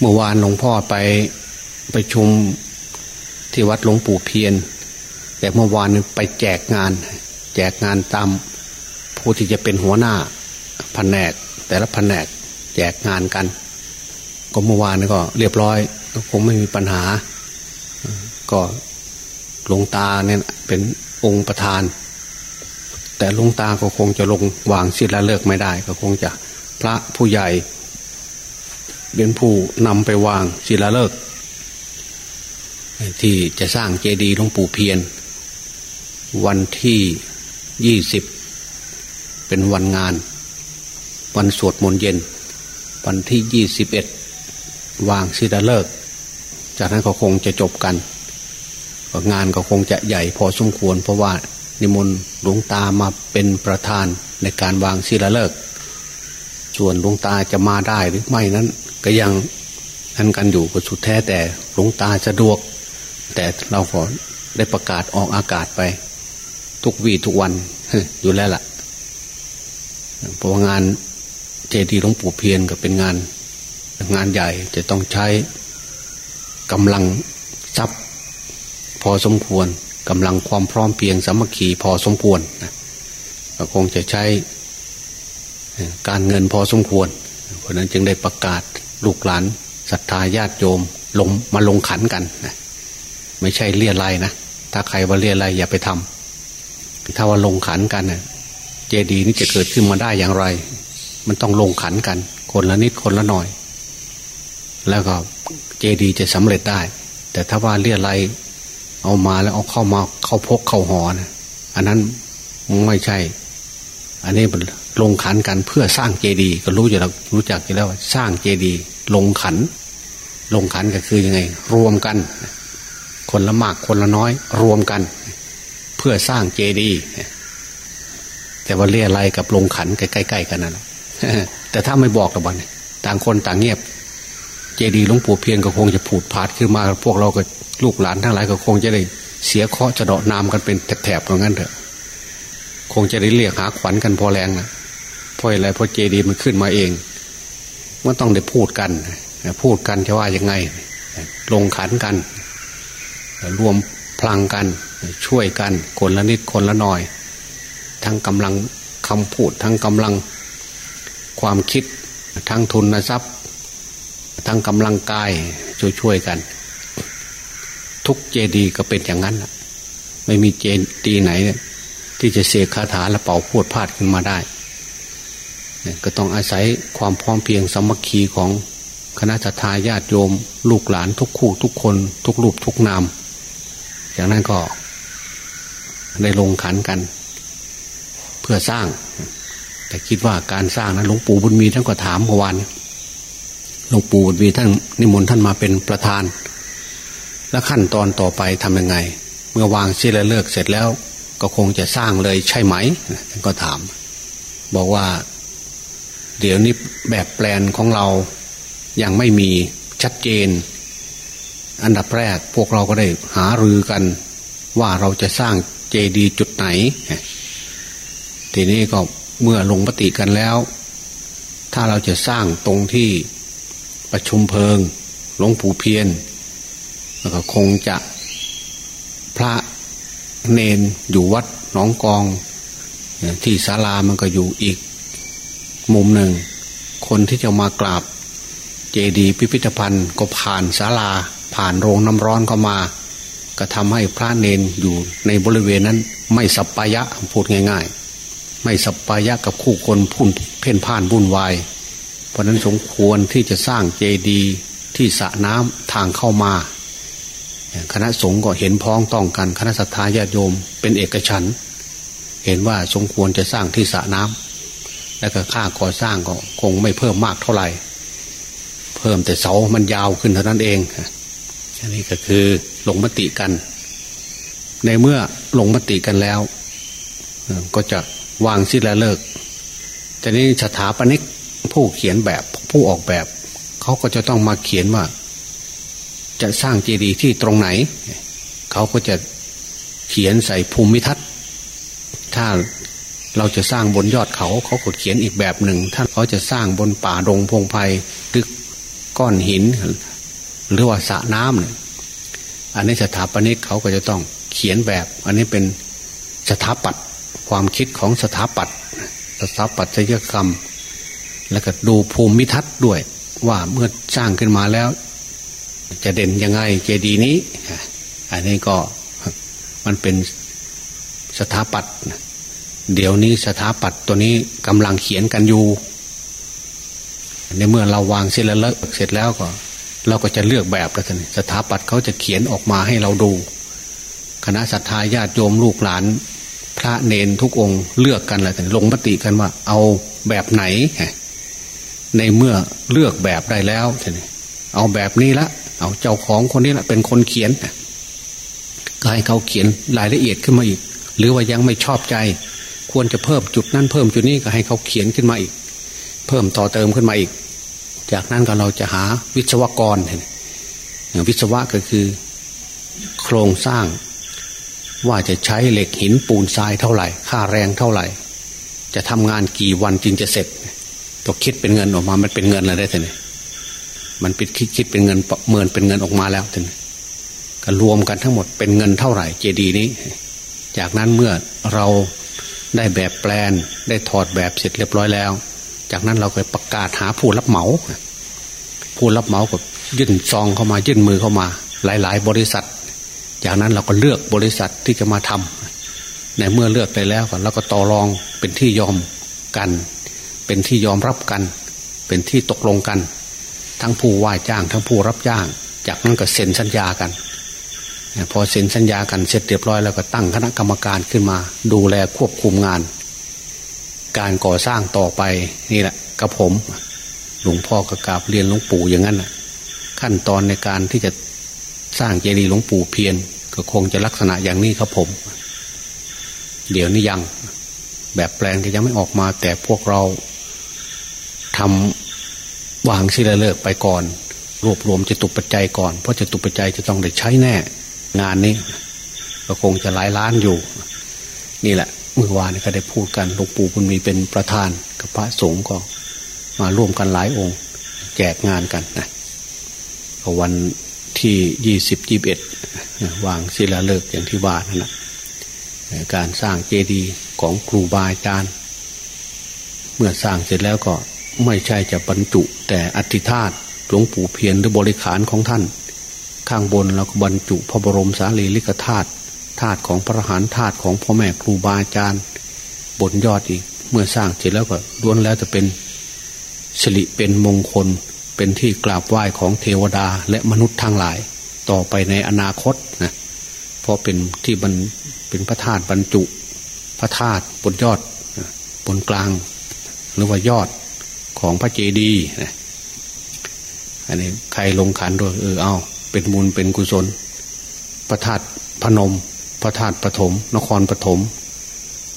เมื่อวานหลวงพ่อไปไปชุมที่วัดหลวงปู่เพียน แต่เมื่อวานไปแจกงาน แจกงานตามผู้ที่จะเป็นหัวหน้าแผนก แต่ละแผนกแจกงานกัน ก็เมื่อวานก็เรียบร้อยก็คงไม่มีปัญหา ก็หลวงตาเนี่ยเป็นองค์ประธาน แต่หลวงตาก็คงจะลงวางศิลาเลิกไม่ได้ ก็คงจะพระผู้ใหญ่ เป็นผู้นำไปวางศิลาฤกษ์ที่จะสร้างเจดีย์หลวงปู่เพียน วันที่ยี่สิบเป็นวันงาน วันสวดมนต์เย็น วันที่ยี่สิบเอ็ดวางศิลาฤกษ์จากนั้นก็คงจะจบกันงานก็คงจะใหญ่พอสมควร เพราะว่านิมนต์หลวงตามาเป็นประธานในการวางศิลาฤกษ์ส่วนหลวงตาจะมาได้หรือไม่นั้น ก็ยังทันกันอยู่ก็สุดแท้แต่หลวงตาสะดวก แต่เราขอได้ประกาศออกอากาศไป ทุกวีทุกวันอยู่แล้วล่ะเพราะงานเจดีย์หลวงปู่เพียนก็เป็นงาน งานใหญ่จะต้องใช้กำลังทรัพย์ พอสมควรกำลังความพร้อมเพียงสามัคคีพอสมควรนะก็คงจะใช้การเงินพอสมควร เพราะนั้นจึงได้ประกาศ ลูกหลานศรัทธาญาติโยมลงมาลงขันกันนะไม่ใช่เลี่ยไรนะถ้าใครว่าเลี่ยไรอย่าไปทำถ้าว่าลงขันกันเนะเจดีย์นี้จะเกิดขึ้นมาได้อย่างไร มันต้องลงขันกัน คนละนิดคนละหน่อย แล้วก็เจดีย์จะสำเร็จได้ แต่ถ้าว่าเลี่ยไรเอามาแล้วเอาเข้ามาเข้าพกเข้าหอนะอันนั้นไม่ใช่ อันนี้มัน ลงขันกันเพื่อสร้างเจดีย์ก็รู้อยู่แล้วรู้จักอยู่แล้วว่าสร้างเจดีย์ลงขัน ลงขันก็คือยังไง รวมกัน คนละมากคนละน้อย รวมกัน เพื่อสร้างเจดีย์แต่ว่าเรียอะไรกับลงขันใกล้ๆกันนั่นแหละแต่ถ้าไม่บอกตะวันต่างคนต่างเงียบ เจดีย์หลวงปู่เพียงก็คงจะผูดผาดขึ้นมา พวกเราก็ลูกหลานทั้งหลายก็คงจะได้เสียเคาะจะเดาะนามกันเป็นแถบๆอย่างนั้นเถอะ คงจะได้เรียกหาขวัญกันพอแรงนะ เพราะอะไรเพราะเจดีมันขึ้นมาเองมันต้องได้พูดกัน พูดกันจะว่ายังไง ลงขันกัน รวมพลังกันช่วยกันคนละนิดคนละหน่อย ทั้งกำลังคำพูด ทั้งกำลังความคิด ทั้งทุนทรัพย์ ทั้งกำลังกายช่วยช่วยกัน ทุกเจดีก็เป็นอย่างนั้นไม่มีเจดีไหน ที่จะเสกคาถาและเป่าพูดพาดขึ้นมาได้ ก็ต้องอาศัยความพร้อมเพียงสมัคคีของคณะทาญาติโยม ลูกหลานทุกคู่ทุกคน ทุกรูปทุกนามจากนั้นก็ได้ลงขันกัน เพื่อสร้าง แต่คิดว่าการสร้างนั้นหลวงปู่บุญมีท่านก็ถามเมื่อวานหลวงปู่บุญมีท่านนิมนต์ท่านมาเป็นประธาน แล้วขั้นตอนต่อไปทำยังไง เมื่อวางศิลาเลิกเสร็จแล้ว ก็คงจะสร้างเลยใช่ไหมท่านก็ถาม บอกว่า เดี๋ยวนี้แบบแปลนของเรายังไม่มีชัดเจน อันดับแรกพวกเราก็ได้หารือกัน ว่าเราจะสร้างเจดีย์จุดไหน ทีนี้ก็เมื่อลงปฏิกันแล้ว ถ้าเราจะสร้างตรงที่ประชุมเพลิงหลวงปู่เพียนแล้วก็คงจะพระเนนอยู่วัดหนองกอง ที่ศาลามันก็อยู่อีก มุมหนึ่ง คนที่จะมากราบ เจดีย์พิพิธภัณฑ์ก็ผ่านศาลา ผ่านโรงน้ำร้อนเข้ามา ก็ทำให้พระเนนอยู่ในบริเวณนั้น ไม่สัปปายะพูดง่าย ๆ ไม่สัปปายะกับคู่คนพุ่นเพ่นพ่านบุ่นวายเพราะนั้นสมควรที่จะสร้างเจดีย์ที่สระน้ำทางเข้ามาคณะสงฆ์ก็เห็นพ้องต้องกันคณะสัตยาญาติโยมเป็นเอกฉันเห็นว่าสมควรจะสร้างที่สระน้ำ แล้วก็ค่าก่อสร้างก็คงไม่เพิ่มมากเท่าไหร่ เพิ่มแต่เสามันยาวขึ้นเท่านั้นเองอันนี้ก็คือลงมติกัน ในเมื่อลงมติกันแล้ว ก็จะวางสิ้นแล้วเลิกแต่นี้สถาปนิกผู้เขียนแบบผู้ออกแบบ เขาก็จะต้องมาเขียนว่า จะสร้างเจดีย์ที่ตรงไหน เขาก็จะเขียนใส่ภูมิทัศน์ ถ้า เราจะสร้างบนยอดเขาเขาก็เขียนอีกแบบหนึ่ง ถ้าเขาจะสร้างบนป่าดงพงไพ่หรือก้อนหิน หรือว่าสระน้ำเนี่ยอันนี้สถาปนิกเขาก็จะต้องเขียนแบบ อันนี้เป็นสถาปัตความคิดของสถาปัตสถาปัตยกรรม แล้วก็ดูภูมิทัศน์ด้วย ว่าเมื่อสร้างขึ้นมาแล้ว จะเด่นยังไงเจดีย์นี้ อันนี้ก็มันเป็นสถาปัตย์ เดี๋ยวนี้สถาปัตย์ตัวนี้กำลังเขียนกันอยู่ ในเมื่อเราวางเสร็จแล้วเสร็จแล้วก็ เราก็จะเลือกแบบแล้วกันสถาปัตย์เขาจะเขียนออกมาให้เราดู คณะศรัทธาญาติโยมลูกหลาน พระเนนทุกองค์เลือกกันแล้วกันลงมติกันว่าเอาแบบไหน ในเมื่อเลือกแบบได้แล้วเอาแบบนี้ละ เอาเจ้าของคนนี้ละเป็นคนเขียนก็ให้เขาเขียนรายละเอียดขึ้นมาอีก หรือว่ายังไม่ชอบใจ ควรจะเพิ่มจุดนั้นเพิ่มจุดนี้ก็ให้เขาเขียนขึ้นมาอีก เพิ่มต่อเติมขึ้นมาอีก จากนั้นก็เราจะหาวิศวกรอย่างวิศวะก็คือ โครงสร้าง ว่าจะใช้เหล็กหินปูนทรายเท่าไหร่ ค่าแรงเท่าไหร่ จะทำงานกี่วันจึงจะเสร็จตัวคิดเป็นเงินออกมา มันเป็นเงินอะไรได้ท่านมันปิดคิดคิดเป็นเงินเมินเป็นเงินออกมาแล้วท่านก็รวมกันทั้งหมดเป็นเงินเท่าไหร่ เจดีนี้ จากนั้นเมื่อเรา ได้แบบแปลนได้ถอดแบบเสร็จเรียบร้อยแล้ว จากนั้นเราก็ประกาศหาผู้รับเหมา ผู้รับเหมาก็ยื่นซองเข้ามายื่นมือเข้ามา หลาย ๆ บริษัท จากนั้นเราก็เลือกบริษัทที่จะมาทำในเมื่อเลือกไปแล้วก็เราก็ต่อรองเป็นที่ยอมกัน เป็นที่ยอมรับกัน เป็นที่ตกลงกัน ทั้งผู้ว่าจ้างทั้งผู้รับจ้าง จากนั้นก็เซ็นสัญญากัน พอเซ็นสัญญากันเสร็จเรียบร้อยแล้วก็ตั้งคณะกรรมการขึ้นมา ดูแลควบคุมงาน การก่อสร้างต่อไปนี่แหละกับผม หลวงพ่อกระกาบเรียนหลวงปู่อย่างนั้นขั้นตอนในการที่จะสร้างเจดีย์หลวงปู่เพียน ก็คงจะลักษณะอย่างนี้ครับผม เดี๋ยวนี้ยัง แบบแปลนก็ยังไม่ออกมา แต่พวกเราทำวางศิลาฤกษ์ไปก่อน รวบรวมจะตุปัจจัยก่อน เพราะจะตุปัจจัยจะต้องได้ใช้แน่ งานนี้ ก็คงจะหลายล้านอยู่ นี่แหละเมื่อวานก็ได้พูดกันหลวงปู่บุญมีเป็นประธานกับพระสงฆ์ก็มาร่วมกันหลายองค์ แจกงานกันนะวันที่ยี่สิบยี่บเอ็ดวางศิลาฤกษ์อย่างที่ว่านั่นแหละการสร้างเจดีย์ของครูบาอาจารย์ เมื่อสร้างเสร็จแล้วก็ไม่ใช่จะบรรจุแต่อธิธาตหลวงปู่เพียรหรือบริขารของท่าน ข้างบนเราก็บรรจุพระบรมสารีริกธาตุธาตุของพระหานธาตุของพ่อแม่ครูบาอาจารย์บนยอดอีก เมื่อสร้างเสร็จแล้วก็ล้วนแล้วจะเป็นสิริเป็นมงคลเป็นที่กราบไหว้ของเทวดาและมนุษย์ทั้งหลาย ต่อไปในอนาคตนะเพราะเป็นที่บรรเป็นพระธาตุบรรจุ พระธาตุบนยอดบนกลาง หรือว่ายอดของพระเจดีย์นะอันนี้ใครลงขันด้วยเออเอา เป็นมูลเป็นกุศล พระธาตุพนม พระธาตุปฐมนครปฐม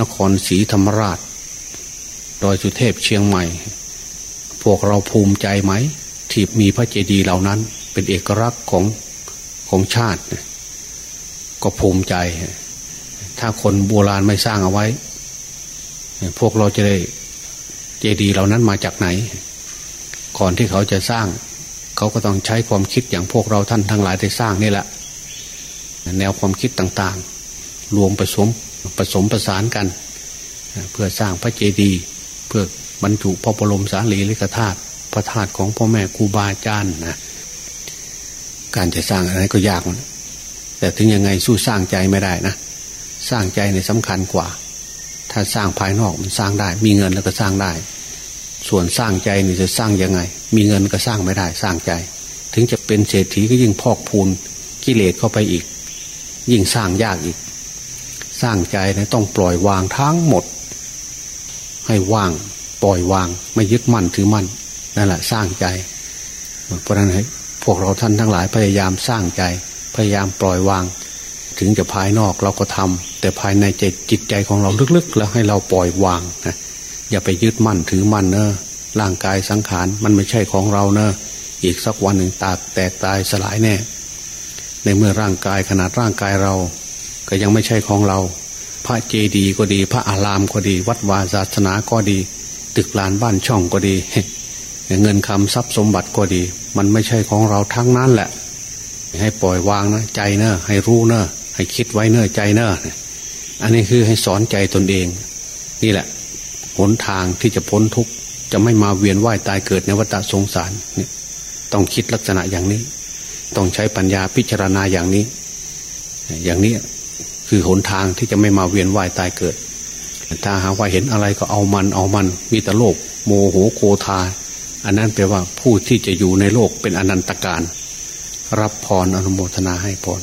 นครศรีธรรมราช ดอยสุเทพเชียงใหม่ พวกเราภูมิใจไหม ที่มีพระเจดีย์เหล่านั้น เป็นเอกลักษณ์ของของชาติ ก็ภูมิใจ ถ้าคนโบราณไม่สร้างเอาไว้ พวกเราจะได้เจดีย์เหล่านั้นมาจากไหน ก่อนที่เขาจะสร้าง เขาก็ต้องใช้ความคิดอย่างพวกเราท่านทั้งหลายได้สร้างนี่แหละ แนวความคิดต่างๆ รวมผสมผสมประสานกัน เพื่อสร้างพระเจดีย์เพื่อบรรจุพระบรมสารีริกธาตุพระธาตุของพ่อแม่ครูบาอาจารย์นะการจะสร้างอะไรก็ยากนะแต่ถึงยังไงสู้สร้างใจไม่ได้นะสร้างใจในสำคัญกว่า ถ้าสร้างภายนอกมันสร้างได้ มีเงินแล้วก็สร้างได้ ส่วนสร้างใจนี่จะสร้างยังไง มีเงินก็สร้างไม่ได้สร้างใจ ถึงจะเป็นเศรษฐีก็ยิ่งพอกพูนกิเลสเข้าไปอีก ยิ่งสร้างยากอีก สร้างใจนะต้องปล่อยวางทั้งหมด ให้ว่างปล่อยวางไม่ยึดมั่นถือมั่นนั่นแหละสร้างใจ เพราะนั้นพวกเราท่านทั้งหลายพยายามสร้างใจ พยายามปล่อยวาง ถึงจะภายนอกเราก็ทำแต่ภายในใจจิตใจของเราลึกๆ แล้วให้เราปล่อยวางนะ อย่าไปยึดมั่นถือมั่นเนอะร่างกายสังขารมันไม่ใช่ของเราเนอะอีกสักวันหนึ่งตากแตกตายสลายแน่ ในเมื่อร่างกายขนาดร่างกายเรา ก็ยังไม่ใช่ของเรา พระเจดีย์ก็ดี พระอารามก็ดี วัดวาศาสนาก็ดี ตึกลานบ้านช่องก็ดี เงินคำทรัพย์สมบัติก็ดี มันไม่ใช่ของเราทั้งนั้นแหละ ให้ปล่อยวางนะใจเนอะให้รู้เนอะให้คิดไว้เนอะใจเนอะอันนี้คือให้สอนใจตนเอง นี่แหละ หนทางที่จะพ้นทุกข์จะไม่มาเวียนว่ายตายเกิดในวัฏสงสารเนี่ยต้องคิดลักษณะอย่างนี้ ต้องใช้ปัญญาพิจารณาอย่างนี้ อย่างนี้คือหนทางที่จะไม่มาเวียนว่ายตายเกิด ถ้าหาว่าเห็นอะไรก็เอามันเอามัน มีแต่โลก โมโหโกธาอันนั้นแปลว่าผู้ที่จะอยู่ในโลกเป็นอนันตการ รับพรอนุโมทนาให้พร